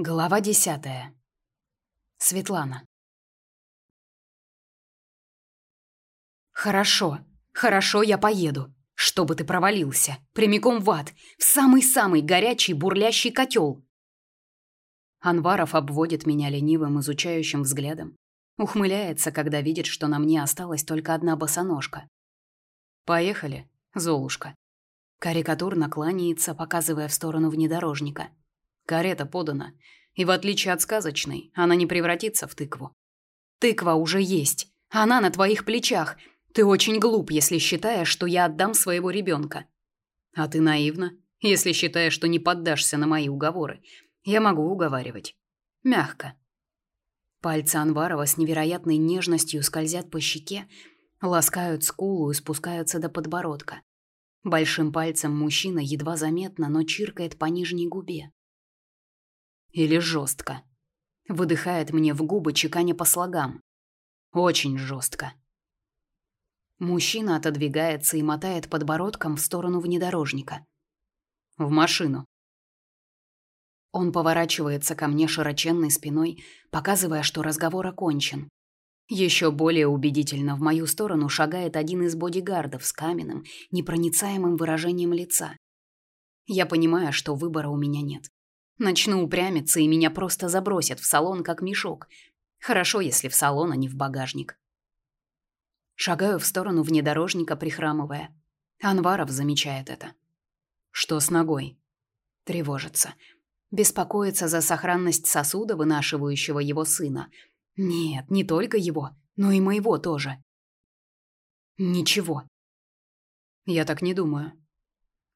Глава десятая. Светлана. Хорошо, хорошо, я поеду. Чтобы ты провалился, прямиком в ад, в самый-самый горячий бурлящий котел. Анваров обводит меня ленивым изучающим взглядом, ухмыляется, когда видит, что на мне осталась только одна босоножка. Поехали, Золушка. Карикатурно кланяется, показывая в сторону внедорожника. Карета подана, и в отличие от сказочной, она не превратится в тыкву. Тыква уже есть. Она на твоих плечах. Ты очень глуп, если считаешь, что я отдам своего ребенка. А ты наивна, если считаешь, что не поддашься на мои уговоры. Я могу уговаривать. Мягко. Пальцы Анварова с невероятной нежностью скользят по щеке, ласкают скулу и спускаются до подбородка. Большим пальцем мужчина едва заметно, но чиркает по нижней губе. Или жестко. Выдыхает мне в губы, чеканя по слогам. Очень жестко. Мужчина отодвигается и мотает подбородком в сторону внедорожника. В машину. Он поворачивается ко мне широченной спиной, показывая, что разговор окончен. Еще более убедительно в мою сторону шагает один из бодигардов с каменным, непроницаемым выражением лица. Я понимаю, что выбора у меня нет. Начну упрямиться, и меня просто забросят в салон, как мешок. Хорошо, если в салон, а не в багажник. Шагаю в сторону внедорожника, прихрамывая. Анваров замечает это. Что с ногой? Тревожится. Беспокоится за сохранность сосуда, вынашивающего его сына. Нет, не только его, но и моего тоже. Ничего. Я так не думаю.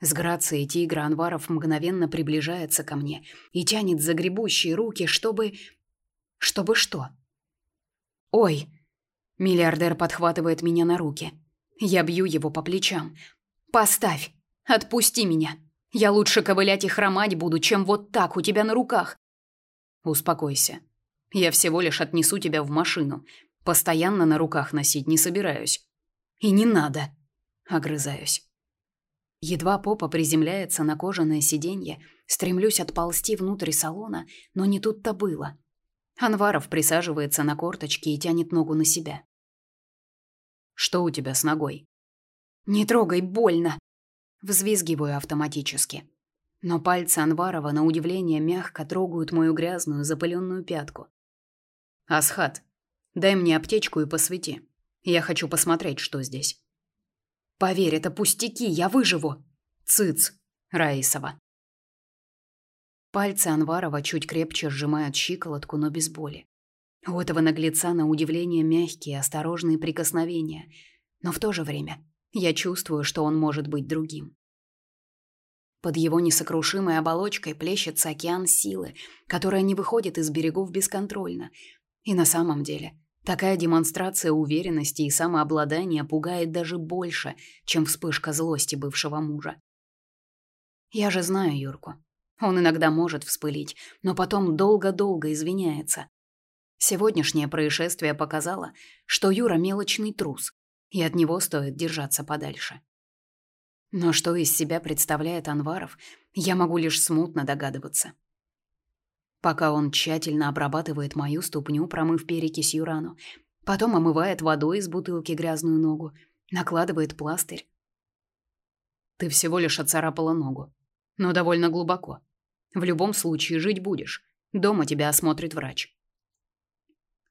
С грацией тигра Анваров мгновенно приближается ко мне и тянет за гребущие руки, чтобы... Чтобы что? «Ой!» Миллиардер подхватывает меня на руки. Я бью его по плечам. «Поставь! Отпусти меня! Я лучше ковылять и хромать буду, чем вот так у тебя на руках!» «Успокойся. Я всего лишь отнесу тебя в машину. Постоянно на руках носить не собираюсь». «И не надо!» Огрызаюсь. Едва попа приземляется на кожаное сиденье, стремлюсь отползти внутрь салона, но не тут-то было. Анваров присаживается на корточки и тянет ногу на себя. «Что у тебя с ногой?» «Не трогай, больно!» Взвизгиваю автоматически. Но пальцы Анварова, на удивление, мягко трогают мою грязную, запыленную пятку. «Асхат, дай мне аптечку и посвети. Я хочу посмотреть, что здесь». Поверь, это пустяки, я выживу. Цыц, Раисова. Пальцы Анварова чуть крепче сжимают щиколотку, но без боли. У этого наглеца на удивление мягкие, осторожные прикосновения, но в то же время я чувствую, что он может быть другим. Под его несокрушимой оболочкой плещется океан силы, которая не выходит из берегов бесконтрольно. И на самом деле Такая демонстрация уверенности и самообладания пугает даже больше, чем вспышка злости бывшего мужа. Я же знаю Юрку. Он иногда может вспылить, но потом долго-долго извиняется. Сегодняшнее происшествие показало, что Юра мелочный трус, и от него стоит держаться подальше. Но что из себя представляет Анваров, я могу лишь смутно догадываться пока он тщательно обрабатывает мою ступню, промыв перекисью рану. Потом омывает водой из бутылки грязную ногу, накладывает пластырь. Ты всего лишь отцарапала ногу, но довольно глубоко. В любом случае жить будешь. Дома тебя осмотрит врач.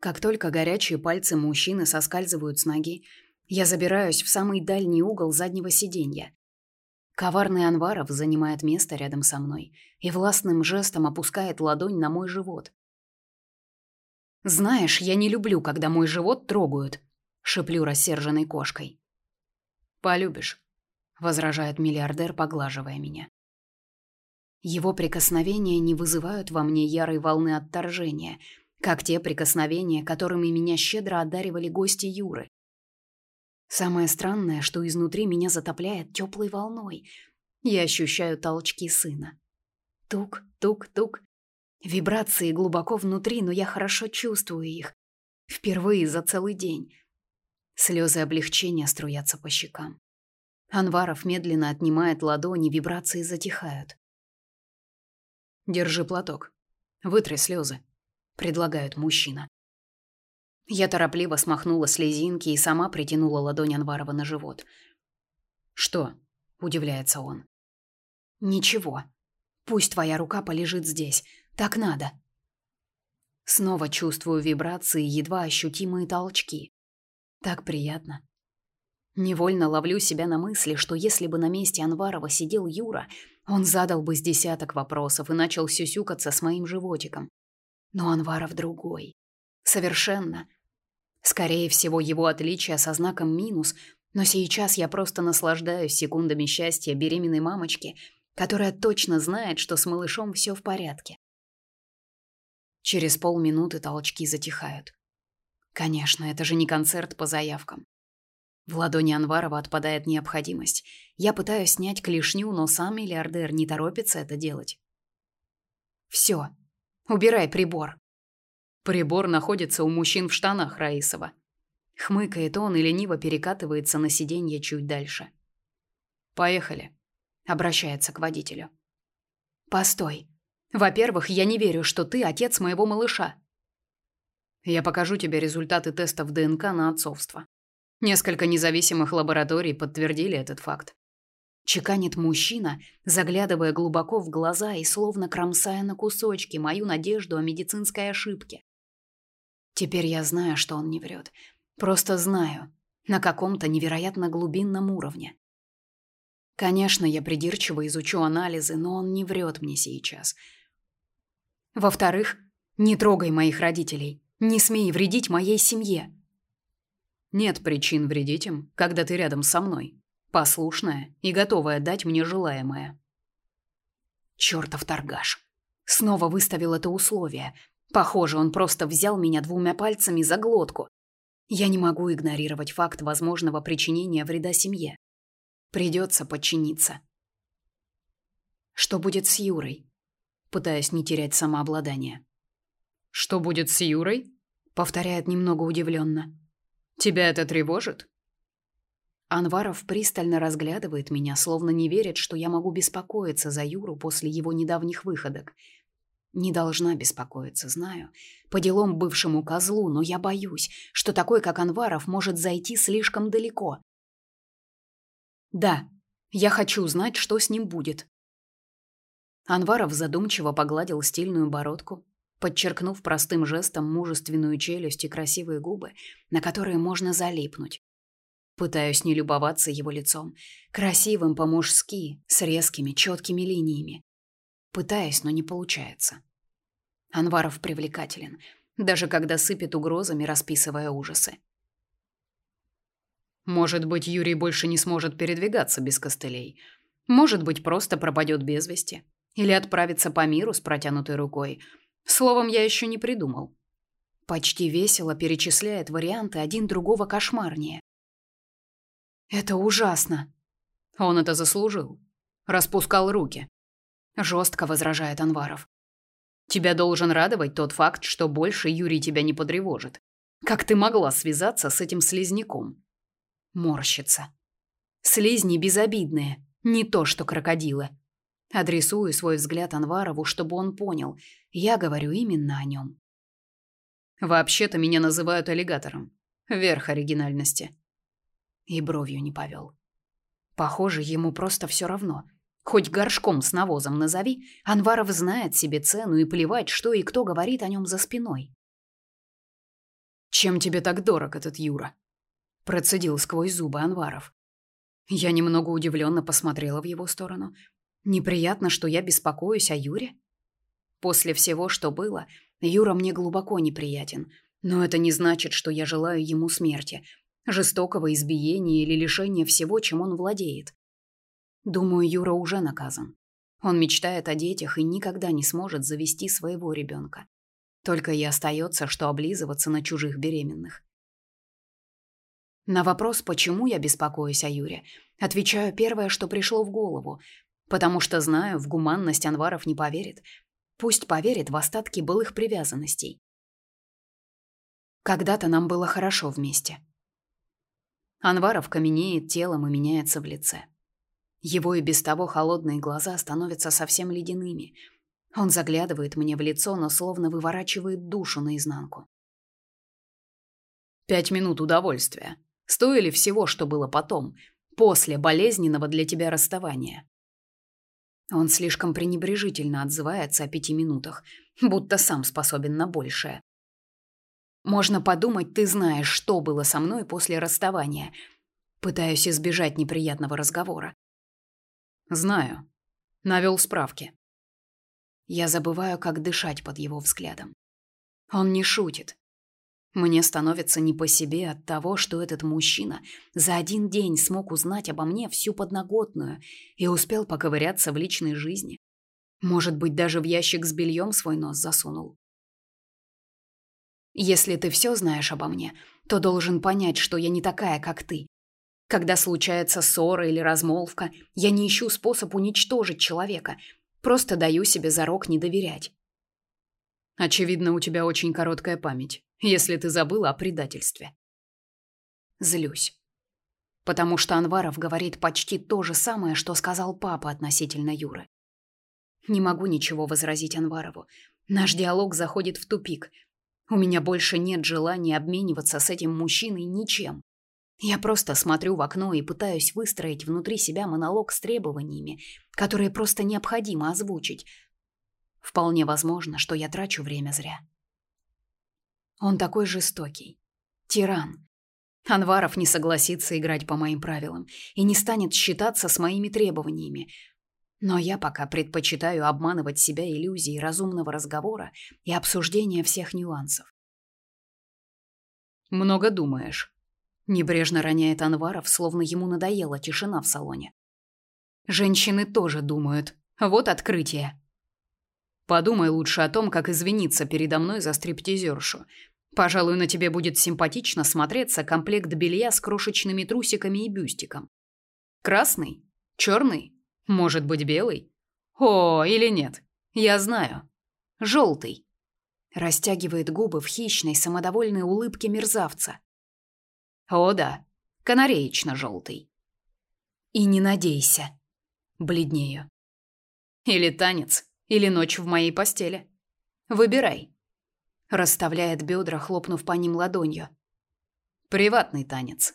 Как только горячие пальцы мужчины соскальзывают с ноги, я забираюсь в самый дальний угол заднего сиденья. Коварный Анваров занимает место рядом со мной и властным жестом опускает ладонь на мой живот. «Знаешь, я не люблю, когда мой живот трогают», — шеплю рассерженной кошкой. «Полюбишь», — возражает миллиардер, поглаживая меня. Его прикосновения не вызывают во мне ярой волны отторжения, как те прикосновения, которыми меня щедро одаривали гости Юры. Самое странное, что изнутри меня затопляет теплой волной. Я ощущаю толчки сына. Тук, тук, тук. Вибрации глубоко внутри, но я хорошо чувствую их. Впервые за целый день. Слезы облегчения струятся по щекам. Анваров медленно отнимает ладони, вибрации затихают. Держи платок. Вытри слезы, предлагает мужчина. Я торопливо смахнула слезинки и сама притянула ладонь Анварова на живот. Что? удивляется он. Ничего. Пусть твоя рука полежит здесь. Так надо. Снова чувствую вибрации, едва ощутимые толчки. Так приятно. Невольно ловлю себя на мысли, что если бы на месте Анварова сидел Юра, он задал бы с десяток вопросов и начал сюсюкаться с моим животиком. Но Анваров другой. Совершенно. Скорее всего, его отличие со знаком минус, но сейчас я просто наслаждаюсь секундами счастья беременной мамочки, которая точно знает, что с малышом все в порядке. Через полминуты толчки затихают. Конечно, это же не концерт по заявкам. В ладони Анварова отпадает необходимость. Я пытаюсь снять клешню, но сам миллиардер не торопится это делать. Все. Убирай прибор. Прибор находится у мужчин в штанах Раисова. Хмыкает он и лениво перекатывается на сиденье чуть дальше. Поехали. Обращается к водителю. Постой. Во-первых, я не верю, что ты отец моего малыша. Я покажу тебе результаты тестов ДНК на отцовство. Несколько независимых лабораторий подтвердили этот факт. Чеканит мужчина, заглядывая глубоко в глаза и словно кромсая на кусочки мою надежду о медицинской ошибке. Теперь я знаю, что он не врет. Просто знаю, на каком-то невероятно глубинном уровне. Конечно, я придирчиво изучу анализы, но он не врет мне сейчас. Во-вторых, не трогай моих родителей. Не смей вредить моей семье. Нет причин вредить им, когда ты рядом со мной, послушная и готовая дать мне желаемое. Чёртов торгаш. Снова выставил это условие. Похоже, он просто взял меня двумя пальцами за глотку. Я не могу игнорировать факт возможного причинения вреда семье. Придется подчиниться. Что будет с Юрой? Пытаясь не терять самообладание. Что будет с Юрой? Повторяет немного удивленно. Тебя это тревожит? Анваров пристально разглядывает меня, словно не верит, что я могу беспокоиться за Юру после его недавних выходок. Не должна беспокоиться, знаю. По делам бывшему козлу, но я боюсь, что такой, как Анваров, может зайти слишком далеко. Да, я хочу знать, что с ним будет. Анваров задумчиво погладил стильную бородку, подчеркнув простым жестом мужественную челюсть и красивые губы, на которые можно залипнуть. Пытаюсь не любоваться его лицом, красивым по-мужски, с резкими, четкими линиями. Пытаюсь, но не получается. Анваров привлекателен, даже когда сыпет угрозами, расписывая ужасы. Может быть, Юрий больше не сможет передвигаться без костылей. Может быть, просто пропадет без вести. Или отправится по миру с протянутой рукой – Словом, я еще не придумал. Почти весело перечисляет варианты один другого кошмарнее. Это ужасно. Он это заслужил. Распускал руки. Жестко возражает Анваров. Тебя должен радовать тот факт, что больше Юрий тебя не потревожит. Как ты могла связаться с этим слизняком? Морщится. Слизни безобидные, не то что крокодилы. Адресую свой взгляд Анварову, чтобы он понял. Я говорю именно о нем. Вообще-то меня называют аллигатором. Верх оригинальности. И бровью не повел. Похоже, ему просто все равно. Хоть горшком с навозом назови, Анваров знает себе цену и плевать, что и кто говорит о нем за спиной. «Чем тебе так дорог этот Юра?» Процедил сквозь зубы Анваров. Я немного удивленно посмотрела в его сторону, Неприятно, что я беспокоюсь о Юре. После всего, что было, Юра мне глубоко неприятен, но это не значит, что я желаю ему смерти, жестокого избиения или лишения всего, чем он владеет. Думаю, Юра уже наказан. Он мечтает о детях и никогда не сможет завести своего ребенка. Только и остается, что облизываться на чужих беременных. На вопрос, почему я беспокоюсь о Юре, отвечаю первое, что пришло в голову, Потому что знаю, в гуманность Анваров не поверит. Пусть поверит в остатки былых привязанностей. Когда-то нам было хорошо вместе. Анваров каменеет телом и меняется в лице. Его и без того холодные глаза становятся совсем ледяными. Он заглядывает мне в лицо, но словно выворачивает душу наизнанку. Пять минут удовольствия. Стоили всего, что было потом, после болезненного для тебя расставания. Он слишком пренебрежительно отзывается о пяти минутах, будто сам способен на большее. Можно подумать, ты знаешь, что было со мной после расставания. Пытаюсь избежать неприятного разговора. Знаю. Навел справки. Я забываю, как дышать под его взглядом. Он не шутит. Мне становится не по себе от того, что этот мужчина за один день смог узнать обо мне всю подноготную и успел поковыряться в личной жизни. Может быть, даже в ящик с бельем свой нос засунул. Если ты все знаешь обо мне, то должен понять, что я не такая, как ты. Когда случается ссора или размолвка, я не ищу способ уничтожить человека, просто даю себе зарок не доверять. Очевидно, у тебя очень короткая память если ты забыла о предательстве. Злюсь. Потому что Анваров говорит почти то же самое, что сказал папа относительно Юры. Не могу ничего возразить Анварову. Наш диалог заходит в тупик. У меня больше нет желания обмениваться с этим мужчиной ничем. Я просто смотрю в окно и пытаюсь выстроить внутри себя монолог с требованиями, которые просто необходимо озвучить. Вполне возможно, что я трачу время зря. Он такой жестокий. Тиран. Анваров не согласится играть по моим правилам и не станет считаться с моими требованиями. Но я пока предпочитаю обманывать себя иллюзией разумного разговора и обсуждения всех нюансов. «Много думаешь», — небрежно роняет Анваров, словно ему надоела тишина в салоне. «Женщины тоже думают. Вот открытие». Подумай лучше о том, как извиниться передо мной за стриптизершу. Пожалуй, на тебе будет симпатично смотреться комплект белья с крошечными трусиками и бюстиком. Красный? Черный? Может быть, белый? О, или нет? Я знаю. Желтый. Растягивает губы в хищной, самодовольной улыбке мерзавца. О да, канареечно-желтый. И не надейся. Бледнею. Или танец, или ночь в моей постели. Выбирай. Расставляет бедра, хлопнув по ним ладонью. Приватный танец.